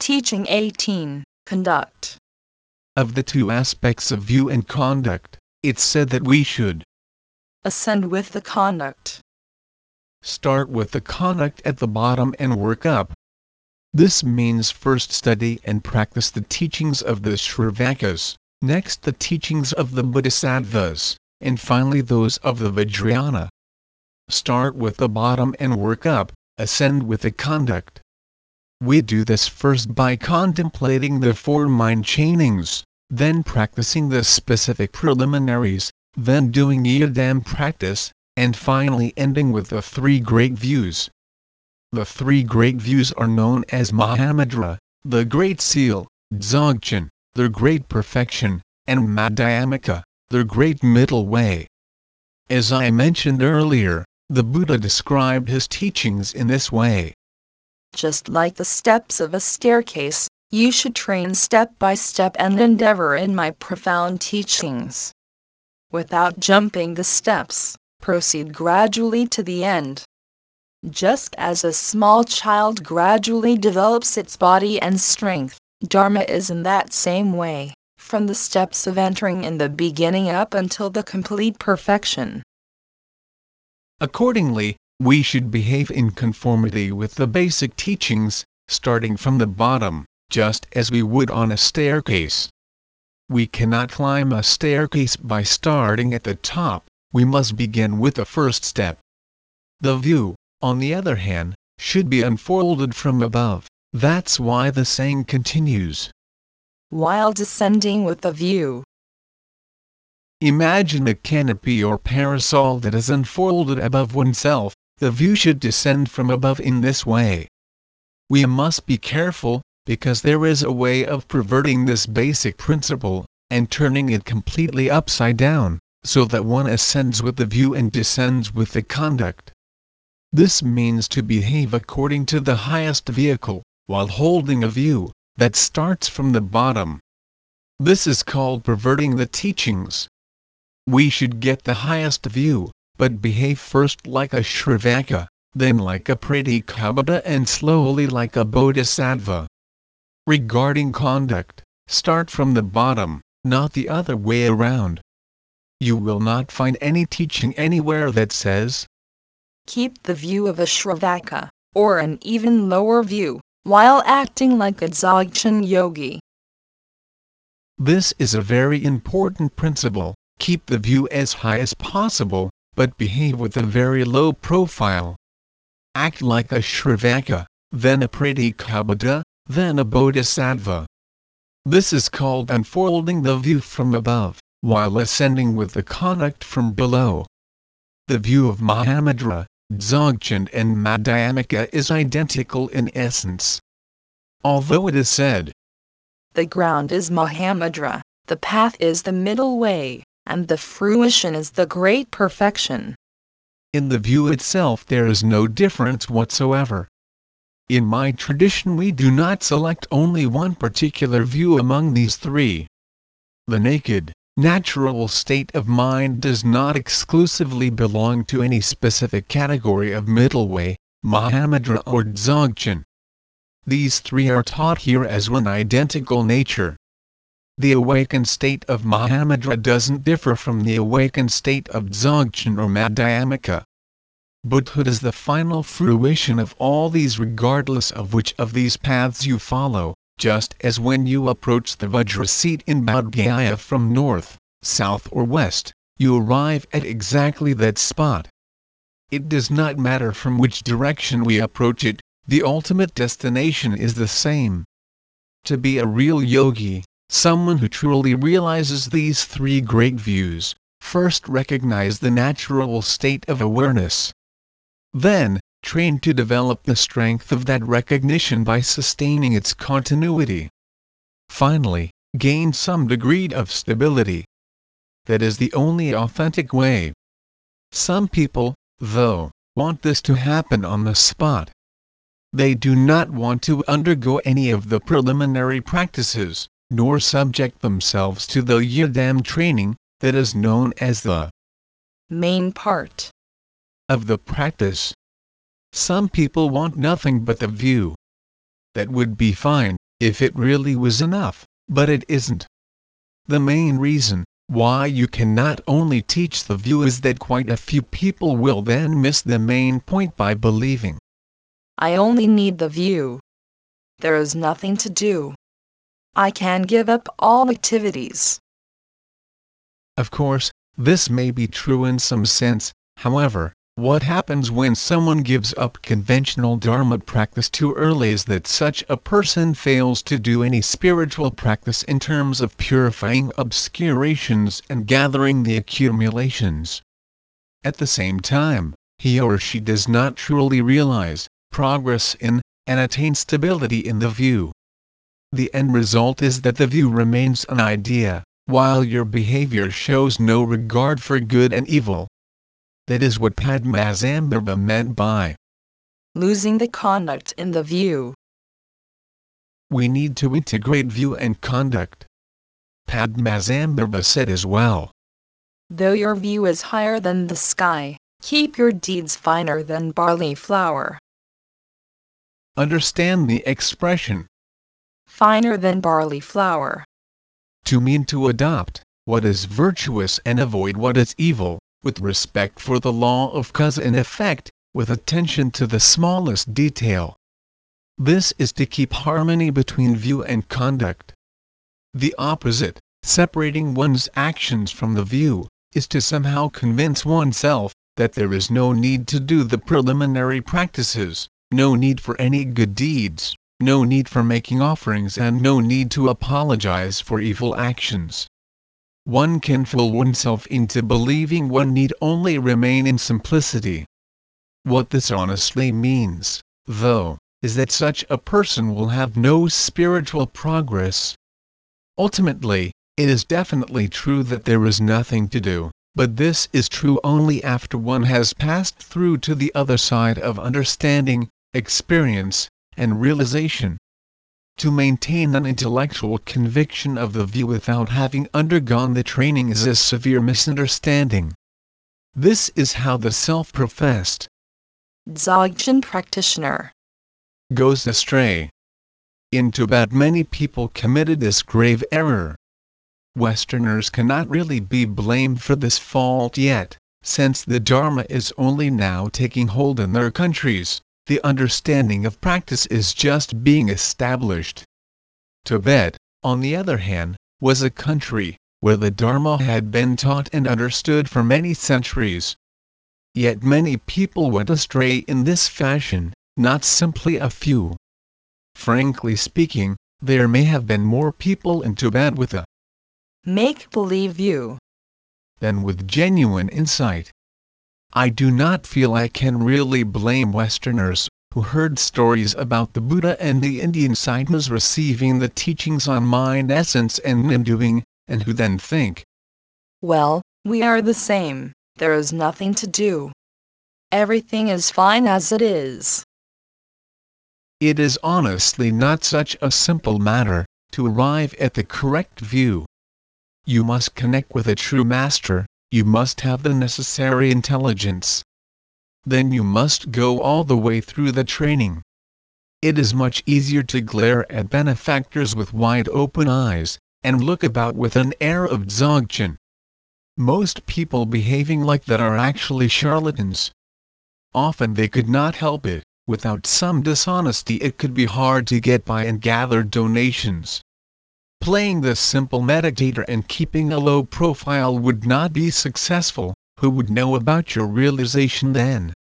Teaching 18 Conduct. Of the two aspects of view and conduct, it's said that we should Ascend with the conduct. start with the conduct at the bottom and work up. This means first study and practice the teachings of the Shravakas, next the teachings of the Bodhisattvas, and finally those of the Vajrayana. Start with the bottom and work up, ascend with the conduct. We do this first by contemplating the four mind changings, then practicing the specific preliminaries, then doing yidam practice, and finally ending with the three great views. The three great views are known as Mahamudra, the Great Seal, Dzogchen, the Great Perfection, and Madhyamaka, the Great Middle Way. As I mentioned earlier, the Buddha described his teachings in this way. Just like the steps of a staircase, you should train step by step and endeavor in my profound teachings. Without jumping the steps, proceed gradually to the end. Just as a small child gradually develops its body and strength, Dharma is in that same way, from the steps of entering in the beginning up until the complete perfection. Accordingly, we should behave in conformity with the basic teachings, starting from the bottom, just as we would on a staircase. We cannot climb a staircase by starting at the top, we must begin with the first step. The view, on the other hand, should be unfolded from above, that's why the saying continues. While descending with the view, Imagine a canopy or parasol that is unfolded above oneself, the view should descend from above in this way. We must be careful, because there is a way of perverting this basic principle, and turning it completely upside down, so that one ascends with the view and descends with the conduct. This means to behave according to the highest vehicle, while holding a view that starts from the bottom. This is called perverting the teachings. We should get the highest view, but behave first like a Shravaka, then like a Pratyekabuddha and slowly like a Bodhisattva. Regarding conduct, start from the bottom, not the other way around. You will not find any teaching anywhere that says, keep the view of a Shravaka, or an even lower view, while acting like a Dzogchen yogi. This is a very important principle. Keep the view as high as possible, but behave with a very low profile. Act like a Shravaka, then a Pratyekabuddha, then a Bodhisattva. This is called unfolding the view from above, while ascending with the conduct from below. The view of Mahamudra, Dzogchen and Madhyamaka is identical in essence. Although it is said, The ground is Mahamudra, the path is the middle way, and the fruition is the great perfection. in the view itself there is no difference whatsoever. In my tradition we do not select only one particular view among these three. The naked, natural state of mind does not exclusively belong to any specific category of middle way, Mahamudra or Dzogchen. These three are taught here as one identical nature. The awakened state of Mahamudra doesn't differ from the awakened state of Dzogchen or Madhyamaka. Buddhahood is the final fruition of all these regardless of which of these paths you follow, just as when you approach the Vajra seat in Bodh Gaya from north, south or west, you arrive at exactly that spot. It does not matter from which direction we approach it, the ultimate destination is the same. To be a real yogi, someone who truly realizes these three great views, first recognize the natural state of awareness. Then, train to develop the strength of that recognition by sustaining its continuity. Finally, gain some degree of stability. That is the only authentic way. Some people, though, want this to happen on the spot. They do not want to undergo any of the preliminary practices, nor subject themselves to the yidam training, that is known as the Main part. of the practice. Some people want nothing but the view. That would be fine, if it really was enough, but it isn't. The main reason why you cannot only teach the view is that quite a few people will then miss the main point by believing. I only need the view. There is nothing to do. I can give up all activities. Of course, this may be true in some sense, however, what happens when someone gives up conventional Dharma practice too early is that such a person fails to do any spiritual practice in terms of purifying obscurations and gathering the accumulations. At the same time, he or she does not truly realize, progress in, and attain stability in the view. The end result is that the view remains an idea, while your behavior shows no regard for good and evil. That is what Padmasambhava meant by losing the conduct in the view. We need to integrate view and conduct. Padmasambhava said as well. Though your view is higher than the sky, keep your deeds finer than barley flour. Understand the expression. Finer than barley flour. To mean to adopt what is virtuous and avoid what is evil with respect for the law of cause and effect, with attention to the smallest detail. This is to keep harmony between view and conduct. The opposite, separating one's actions from the view, is to somehow convince oneself that there is no need to do the preliminary practices, no need for any good deeds, no need for making offerings and no need to apologize for evil actions one can fool oneself into believing one need only remain in simplicity. What this honestly means, though, is that such a person will have no spiritual progress. Ultimately, it is definitely true that there is nothing to do, but this is true only after one has passed through to the other side of understanding, experience, and realization to maintain an intellectual conviction of the view without having undergone the training is a severe misunderstanding. This is how the self-professed Dzogchen practitioner goes astray. In Tibet many people committed this grave error. Westerners cannot really be blamed for this fault yet, since the Dharma is only now taking hold in their countries the understanding of practice is just being established. Tibet, on the other hand, was a country where the Dharma had been taught and understood for many centuries. Yet many people went astray in this fashion, not simply a few. Frankly speaking, there may have been more people in Tibet with a make believe view than with genuine insight. I do not feel I can really blame Westerners who heard stories about the Buddha and the Indian Saintmas receiving the teachings on mind essence and undoing, and who then think, Well, we are the same, there is nothing to do. Everything is fine as it is. It is honestly not such a simple matter to arrive at the correct view. You must connect with a true master, you must have the necessary intelligence. Then you must go all the way through the training. It is much easier to glare at benefactors with wide open eyes, and look about with an air of dzogchen. Most people behaving like that are actually charlatans. Often they could not help it, without some dishonesty it could be hard to get by and gather donations. Playing the simple meditator and keeping a low profile would not be successful, who would know about your realization then?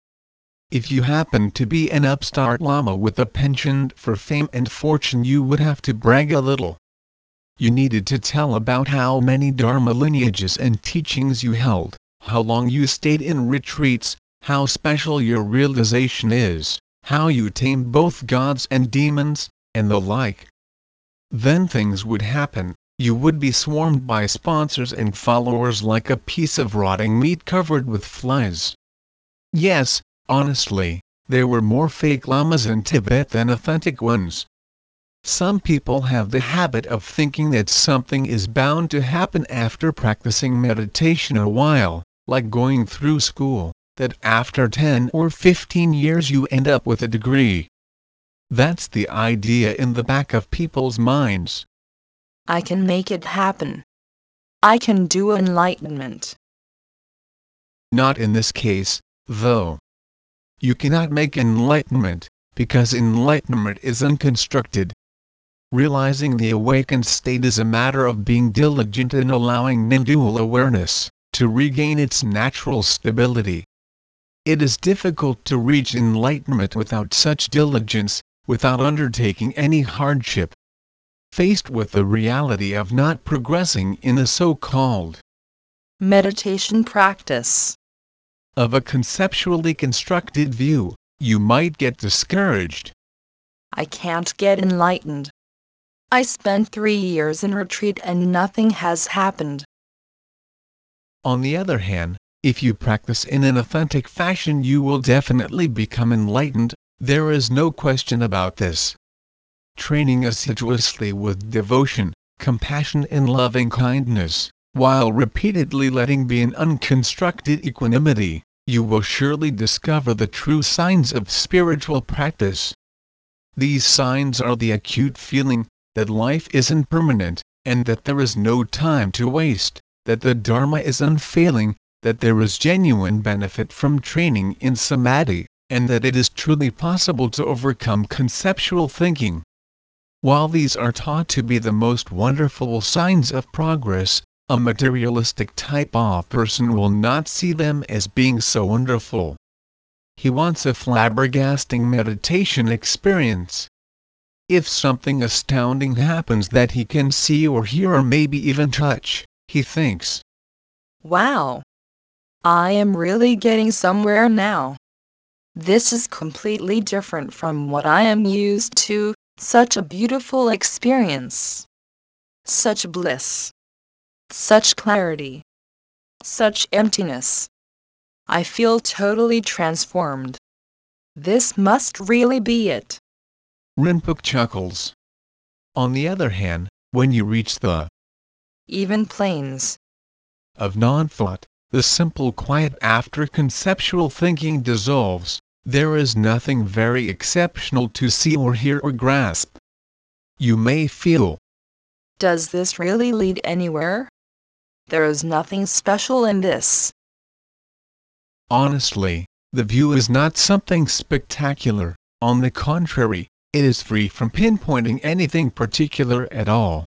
If you happened to be an upstart lama with a penchant for fame and fortune you would have to brag a little. You needed to tell about how many Dharma lineages and teachings you held, how long you stayed in retreats, how special your realization is, how you tamed both gods and demons, and the like. Then things would happen, you would be swarmed by sponsors and followers like a piece of rotting meat covered with flies. Yes, honestly, there were more fake lamas in Tibet than authentic ones. Some people have the habit of thinking that something is bound to happen after practicing meditation a while, like going through school, that after 10 or 15 years you end up with a degree. That's the idea in the back of people's minds. I can make it happen. I can do enlightenment. Not in this case, though. You cannot make enlightenment, because enlightenment is unconstructed. Realizing the awakened state is a matter of being diligent in allowing non-dual awareness to regain its natural stability. It is difficult to reach enlightenment without such diligence, without undertaking any hardship. Faced with the reality of not progressing in the so-called meditation practice of a conceptually constructed view, you might get discouraged. I can't get enlightened. I spent three years in retreat and nothing has happened. On the other hand, if you practice in an authentic fashion you will definitely become enlightened, there is no question about this. Training assiduously with devotion, compassion and loving kindness, while repeatedly letting be an unconstructed equanimity, you will surely discover the true signs of spiritual practice. These signs are the acute feeling that life is impermanent, and that there is no time to waste, that the Dharma is unfailing, that there is genuine benefit from training in samadhi, and that it is truly possible to overcome conceptual thinking. While these are taught to be the most wonderful signs of progress, a materialistic type of person will not see them as being so wonderful. He wants a flabbergasting meditation experience. If something astounding happens that he can see or hear or maybe even touch, he thinks, Wow! I am really getting somewhere now. This is completely different from what I am used to, such a beautiful experience. Such bliss such clarity, such emptiness. I feel totally transformed. This must really be it. Rinpoche chuckles. On the other hand, when you reach the even planes of non-thought, the simple quiet after conceptual thinking dissolves, there is nothing very exceptional to see or hear or grasp. You may feel. Does this really lead anywhere? There is nothing special in this. Honestly, the view is not something spectacular, on the contrary, it is free from pinpointing anything particular at all.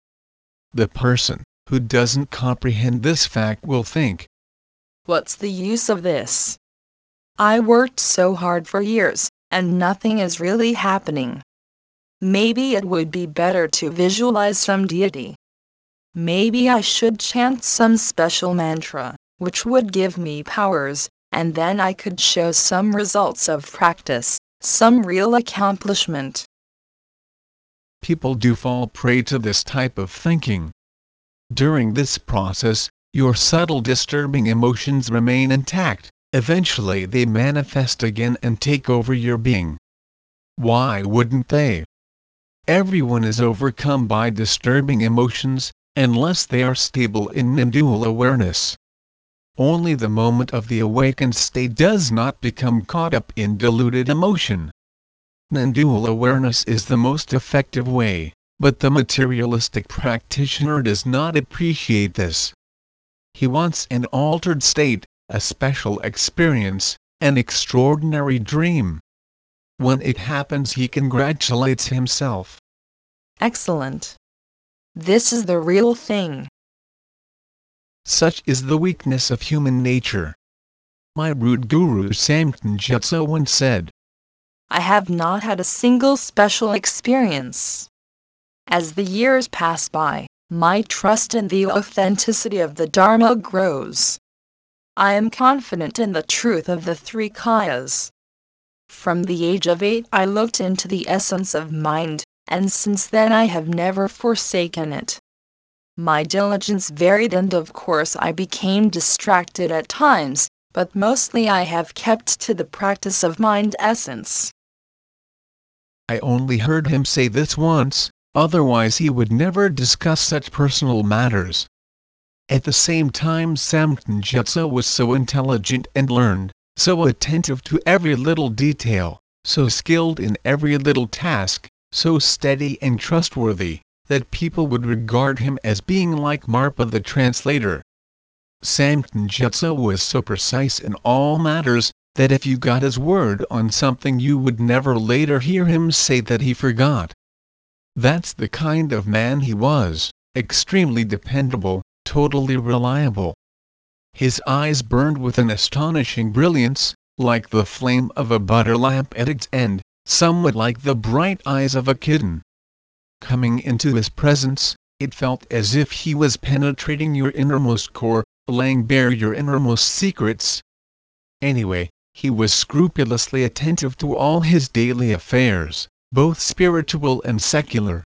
The person who doesn't comprehend this fact will think, What's the use of this? I worked so hard for years, and nothing is really happening. Maybe it would be better to visualize some deity. Maybe I should chant some special mantra, which would give me powers, and then I could show some results of practice, some real accomplishment. People do fall prey to this type of thinking. During this process, your subtle disturbing emotions remain intact, eventually they manifest again and take over your being. Why wouldn't they? Everyone is overcome by disturbing emotions, unless they are stable in non-dual awareness. Only the moment of the awakened state does not become caught up in diluted emotion. Non-dual awareness is the most effective way, but the materialistic practitioner does not appreciate this. He wants an altered state, a special experience, an extraordinary dream. When it happens he congratulates himself. Excellent. This is the real thing. Such is the weakness of human nature. My root guru Samten Gyatso once said, I have not had a single special experience. As the years pass by, my trust in the authenticity of the Dharma grows. I am confident in the truth of the three kayas. From the age of eight I looked into the essence of mind, and since then I have never forsaken it. My diligence varied and of course I became distracted at times, but mostly I have kept to the practice of mind essence. I only heard him say this once, otherwise he would never discuss such personal matters. At the same time Samten Gyatso was so intelligent and learned, so attentive to every little detail, so skilled in every little task, so steady and trustworthy, that people would regard him as being like Marpa the translator. Samten Gyatso was so precise in all matters, that if you got his word on something you would never later hear him say that he forgot. That's the kind of man he was, extremely dependable, totally reliable. His eyes burned with an astonishing brilliance, like the flame of a butter lamp at its end, somewhat like the bright eyes of a kitten. Coming into his presence, it felt as if he was penetrating your innermost core, laying bare your innermost secrets. Anyway, he was scrupulously attentive to all his daily affairs, both spiritual and secular.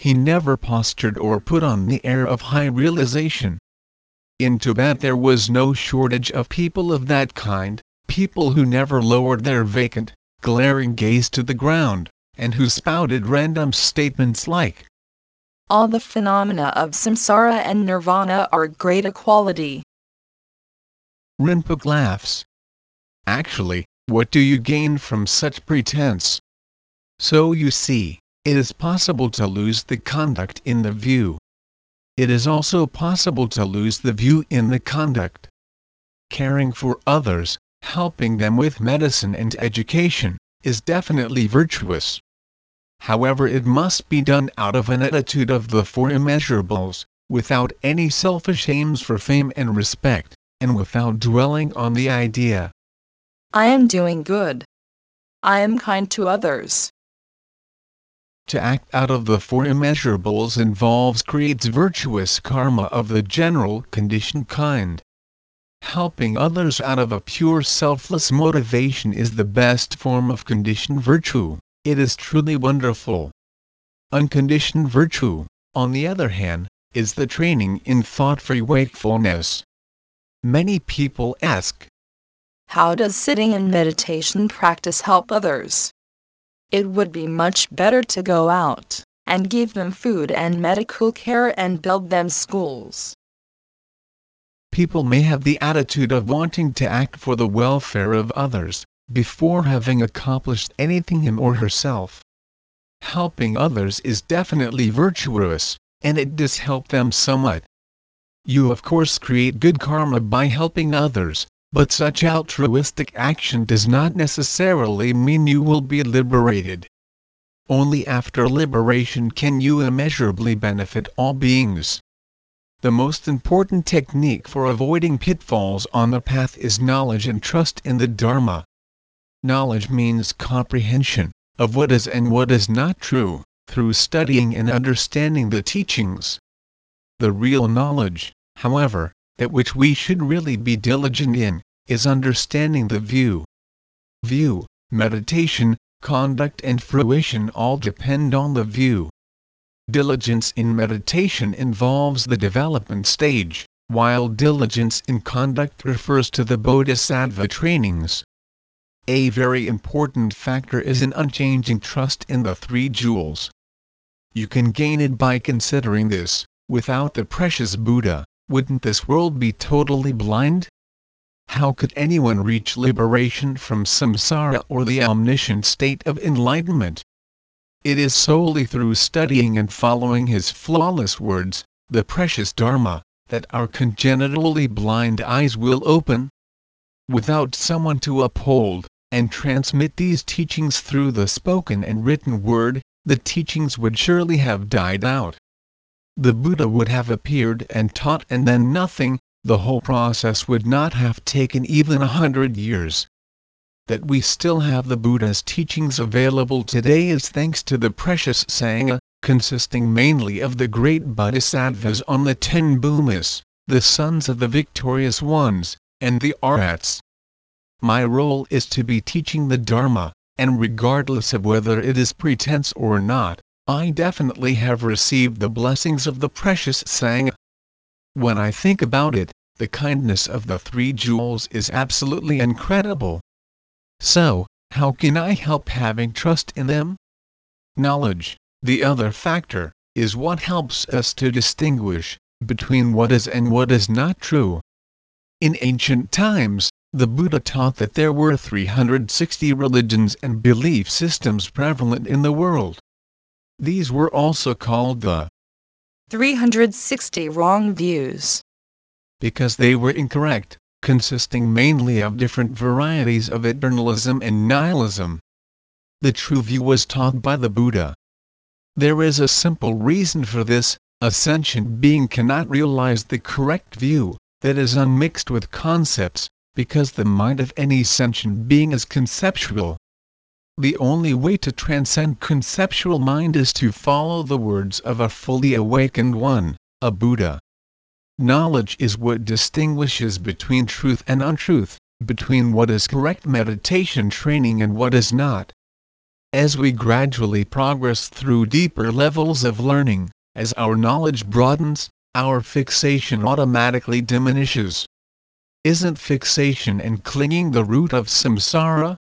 He never postured or put on the air of high realization. In Tibet there was no shortage of people of that kind, people who never lowered their vacant, glaring gaze to the ground, and who spouted random statements like, All the phenomena of samsara and nirvana are great equality. Rinpoche laughs. Actually, what do you gain from such pretense? So you see, it is possible to lose the conduct in the view. It is also possible to lose the view in the conduct. Caring for others, helping them with medicine and education, is definitely virtuous. However it must be done out of an attitude of the four immeasurables, without any selfish aims for fame and respect, and without dwelling on the idea. I am doing good. I am kind to others. To act out of the four immeasurables involves creates virtuous karma of the general conditioned kind. Helping others out of a pure selfless motivation is the best form of conditioned virtue, it is truly wonderful. Unconditioned virtue, on the other hand, is the training in thought-free wakefulness. Many people ask, How does sitting in meditation practice help others? It would be much better to go out and give them food and medical care and build them schools. People may have the attitude of wanting to act for the welfare of others, before having accomplished anything him or herself. Helping others is definitely virtuous, and it does help them somewhat. You of course create good karma by helping others, but such altruistic action does not necessarily mean you will be liberated. Only after liberation can you immeasurably benefit all beings. The most important technique for avoiding pitfalls on the path is knowledge and trust in the Dharma. Knowledge means comprehension of what is and what is not true, through studying and understanding the teachings. The real knowledge, however, that which we should really be diligent in, is understanding the view. View, meditation, conduct and fruition all depend on the view. Diligence in meditation involves the development stage, while diligence in conduct refers to the bodhisattva trainings. A very important factor is an unchanging trust in the three jewels. You can gain it by considering this, without the precious Buddha, wouldn't this world be totally blind? How could anyone reach liberation from samsara or the omniscient state of enlightenment? It is solely through studying and following his flawless words, the precious Dharma, that our congenitally blind eyes will open. Without someone to uphold and transmit these teachings through the spoken and written word, the teachings would surely have died out. The Buddha would have appeared and taught and then nothing, the whole process would not have taken even a hundred years. That we still have the Buddha's teachings available today is thanks to the precious Sangha, consisting mainly of the great bodhisattvas on the ten bhumis, the sons of the victorious ones, and the arhats. My role is to be teaching the Dharma, and regardless of whether it is pretense or not, I definitely have received the blessings of the precious Sangha. When I think about it, the kindness of the three jewels is absolutely incredible. So, how can I help having trust in them? Knowledge, the other factor, is what helps us to distinguish between what is and what is not true. In ancient times, The Buddha taught that there were 360 religions and belief systems prevalent in the world. These were also called the 360 wrong views. because they were incorrect, consisting mainly of different varieties of eternalism and nihilism. The true view was taught by the Buddha. There is a simple reason for this, a sentient being cannot realize the correct view, that is unmixed with concepts, because the mind of any sentient being is conceptual. The only way to transcend conceptual mind is to follow the words of a fully awakened one, a Buddha. Knowledge is what distinguishes between truth and untruth, between what is correct meditation training and what is not. As we gradually progress through deeper levels of learning, as our knowledge broadens, our fixation automatically diminishes. Isn't fixation and clinging the root of samsara?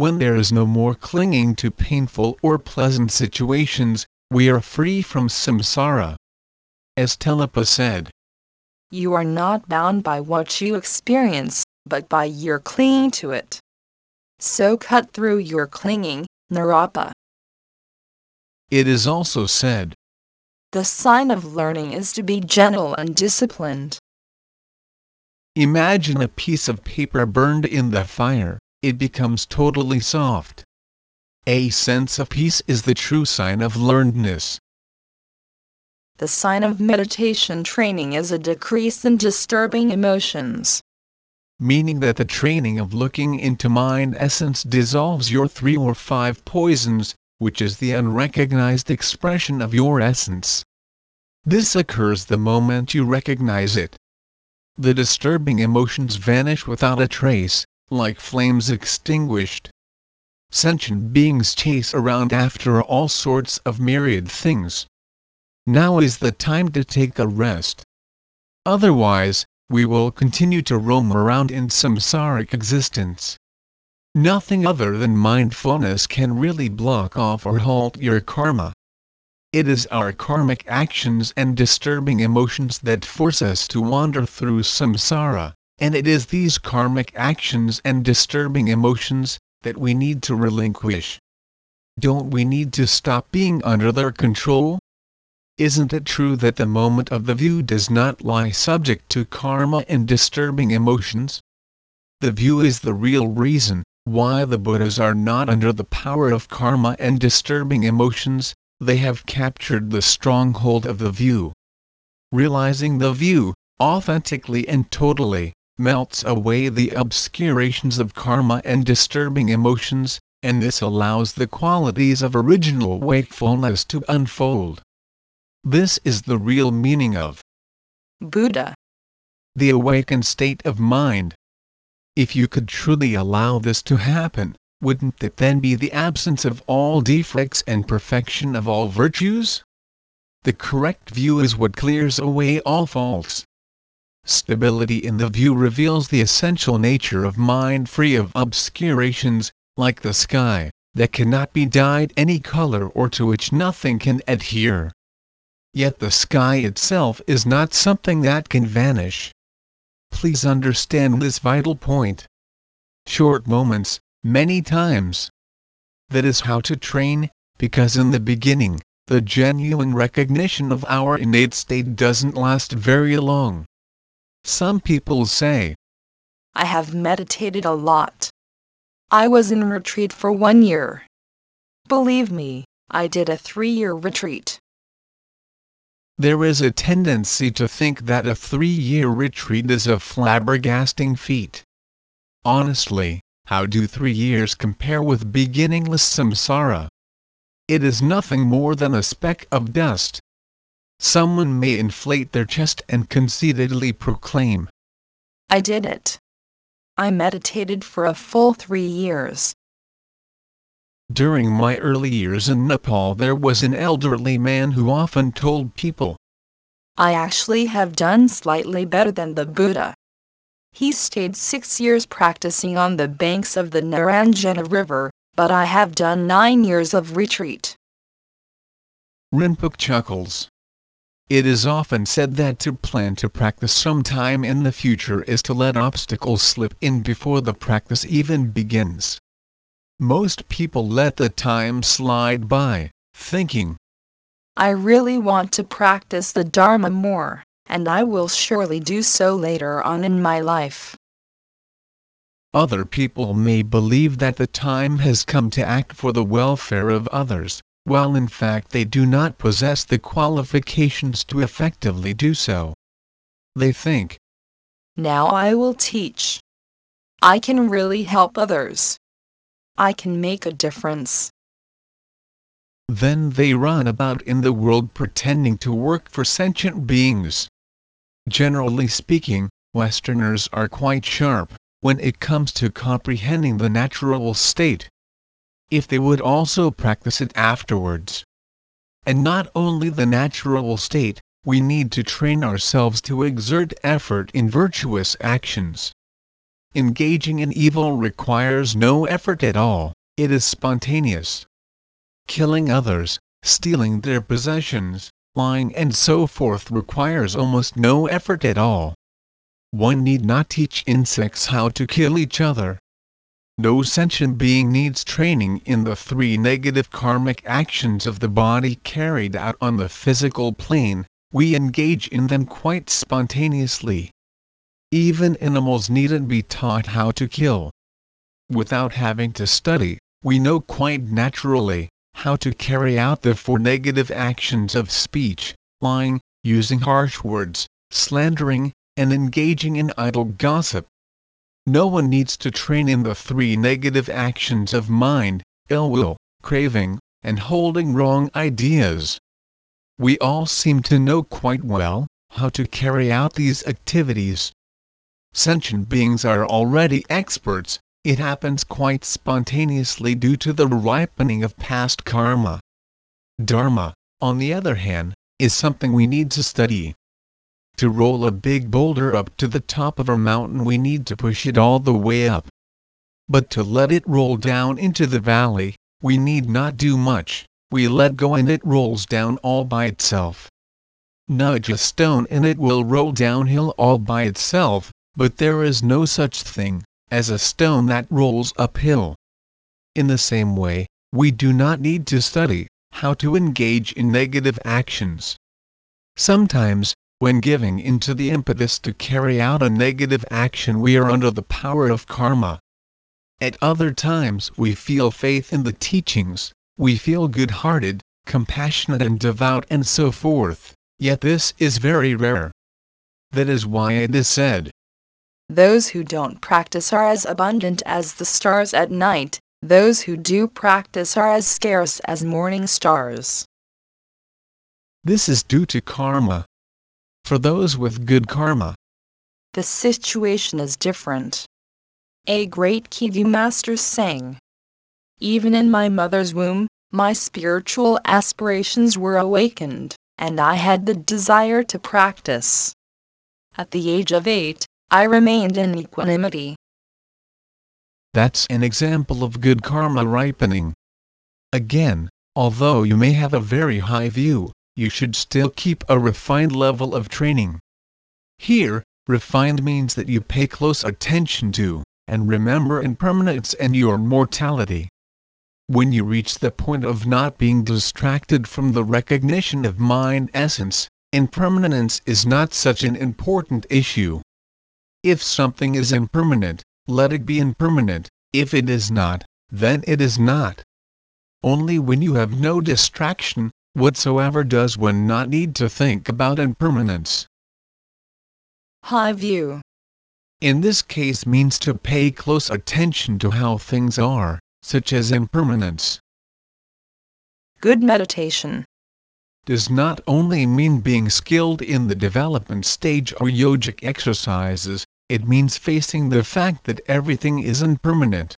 When there is no more clinging to painful or pleasant situations, we are free from samsara. As Tilopa said, You are not bound by what you experience, but by your clinging to it. So cut through your clinging, Naropa. it is also said, The sign of learning is to be gentle and disciplined. Imagine a piece of paper burned in the fire, it becomes totally soft. A sense of peace is the true sign of learnedness. The sign of meditation training is a decrease in disturbing emotions. meaning that the training of looking into mind essence dissolves your three or five poisons, which is the unrecognized expression of your essence. This occurs the moment you recognize it. The disturbing emotions vanish without a trace, like flames extinguished. Sentient beings chase around after all sorts of myriad things. Now is the time to take a rest. Otherwise, we will continue to roam around in samsaric existence. Nothing other than mindfulness can really block off or halt your karma. It is our karmic actions and disturbing emotions that force us to wander through samsara, and it is these karmic actions and disturbing emotions that we need to relinquish. Don't we need to stop being under their control? Isn't it true that the moment of the view does not lie subject to karma and disturbing emotions? The view is the real reason why the Buddhas are not under the power of karma and disturbing emotions, they have captured the stronghold of the view. Realizing the view, authentically and totally, melts away the obscurations of karma and disturbing emotions, and this allows the qualities of original wakefulness to unfold. This is the real meaning of Buddha. the awakened state of mind. If you could truly allow this to happen, wouldn't it then be the absence of all defects and perfection of all virtues? The correct view is what clears away all faults. Stability in the view reveals the essential nature of mind free of obscurations, like the sky, that cannot be dyed any color or to which nothing can adhere. Yet the sky itself is not something that can vanish. Please understand this vital point. Short moments, many times. That is how to train, because in the beginning, the genuine recognition of our innate state doesn't last very long. Some people say, I have meditated a lot. I was in retreat for one year. Believe me, I did a three year retreat. there is a tendency to think that a three year retreat is a flabbergasting feat. Honestly, how do three years compare with beginningless samsara? It is nothing more than a speck of dust. Someone may inflate their chest and conceitedly proclaim, I did it. I meditated for a full three years. During my early years in Nepal, there was an elderly man who often told people, I actually have done slightly better than the Buddha. He stayed six years practicing on the banks of the Naranjana River, but I have done nine years of retreat. Rinpoche chuckles. It is often said that to plan to practice sometime in the future is to let obstacles slip in before the practice even begins. Most people let the time slide by, thinking, I really want to practice the Dharma more, and I will surely do so later on in my life. Other people may believe that the time has come to act for the welfare of others, while in fact they do not possess the qualifications to effectively do so. They think, Now I will teach. I can really help others. I can make a difference. Then they run about in the world pretending to work for sentient beings. Generally speaking, Westerners are quite sharp when it comes to comprehending the natural state. If they would also practice it afterwards. And not only the natural state, we need to train ourselves to exert effort in virtuous actions. Engaging in evil requires no effort at all, it is spontaneous. Killing others, stealing their possessions, lying and so forth requires almost no effort at all. One need not teach insects how to kill each other. No sentient being needs training in the three negative karmic actions of the body carried out on the physical plane, we engage in them quite spontaneously. Even animals needn't be taught how to kill. Without having to study, we know quite naturally how to carry out the four negative actions of speech, lying, using harsh words, slandering, and engaging in idle gossip. No one needs to train in the three negative actions of mind, ill will, craving, and holding wrong ideas. We all seem to know quite well how to carry out these activities. Sentient beings are already experts, it happens quite spontaneously due to the ripening of past karma. Dharma, on the other hand, is something we need to study. To roll a big boulder up to the top of a mountain we need to push it all the way up. But to let it roll down into the valley, we need not do much, we let go and it rolls down all by itself. Nudge a stone and it will roll downhill all by itself, but there is no such thing as a stone that rolls uphill. In the same way, we do not need to study how to engage in negative actions. Sometimes, when giving into the impetus to carry out a negative action we are under the power of karma. At other times we feel faith in the teachings, we feel good-hearted, compassionate and devout and so forth, yet this is very rare. That is why it is said, Those who don't practice are as abundant as the stars at night, those who do practice are as scarce as morning stars. This is due to karma, for those with good karma. The situation is different. A great Kagyu master sang. Even in my mother's womb, my spiritual aspirations were awakened, and I had the desire to practice. At the age of eight, I remained in equanimity. That's an example of good karma ripening. Again, although you may have a very high view, you should still keep a refined level of training. Here, refined means that you pay close attention to, and remember impermanence and your mortality. When you reach the point of not being distracted from the recognition of mind essence, impermanence is not such an important issue. If something is impermanent, let it be impermanent, if it is not, then it is not. Only when you have no distraction, whatsoever does one not need to think about impermanence. High view. In this case means to pay close attention to how things are, such as impermanence. Good meditation. Does not only mean being skilled in the development stage or yogic exercises, it means facing the fact that everything is impermanent.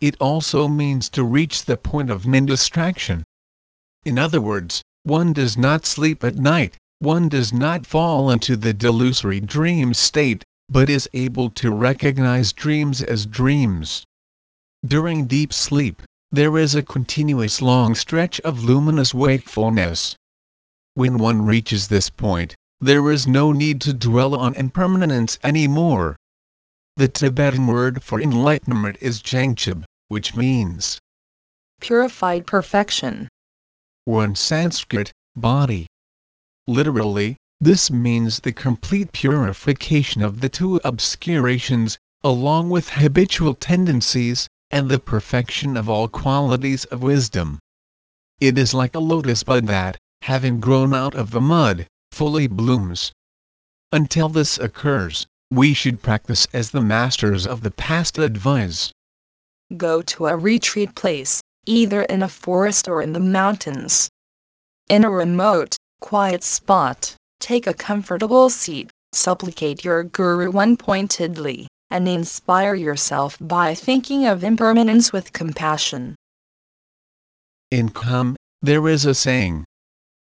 It also means to reach the point of non-distraction, in other words, one does not sleep at night, one does not fall into the delusory dream state, but is able to recognize dreams as dreams. During deep sleep, there is a continuous long stretch of luminous wakefulness. When one reaches this point, there is no need to dwell on impermanence anymore. The Tibetan word for enlightenment is Jangchub, which means purified perfection. In Sanskrit, bodhi. Literally, this means the complete purification of the two obscurations, along with habitual tendencies, and the perfection of all qualities of wisdom. It is like a lotus bud that, having grown out of the mud, fully blooms. Until this occurs, we should practice as the masters of the past advise. Go to a retreat place, either in a forest or in the mountains. In a remote, quiet spot, take a comfortable seat, supplicate your Guru one-pointedly, and inspire yourself by thinking of impermanence with compassion. In Kham, there is a saying,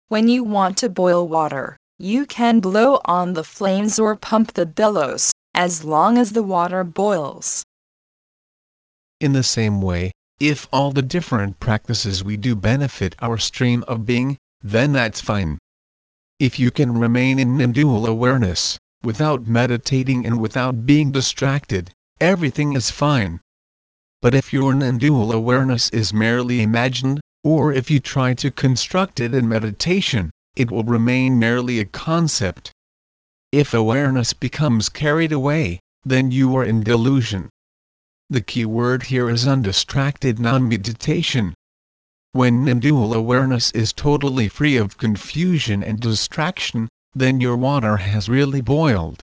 When you want to boil water, you can blow on the flames or pump the bellows, as long as the water boils. in the same way, if all the different practices we do benefit our stream of being, then that's fine. If you can remain in non-dual awareness, without meditating and without being distracted, everything is fine. But if your non-dual awareness is merely imagined, or if you try to construct it in meditation, it will remain merely a concept. If awareness becomes carried away, then you are in delusion. The key word here is undistracted non-meditation. When non-dual awareness is totally free of confusion and distraction, then your water has really boiled.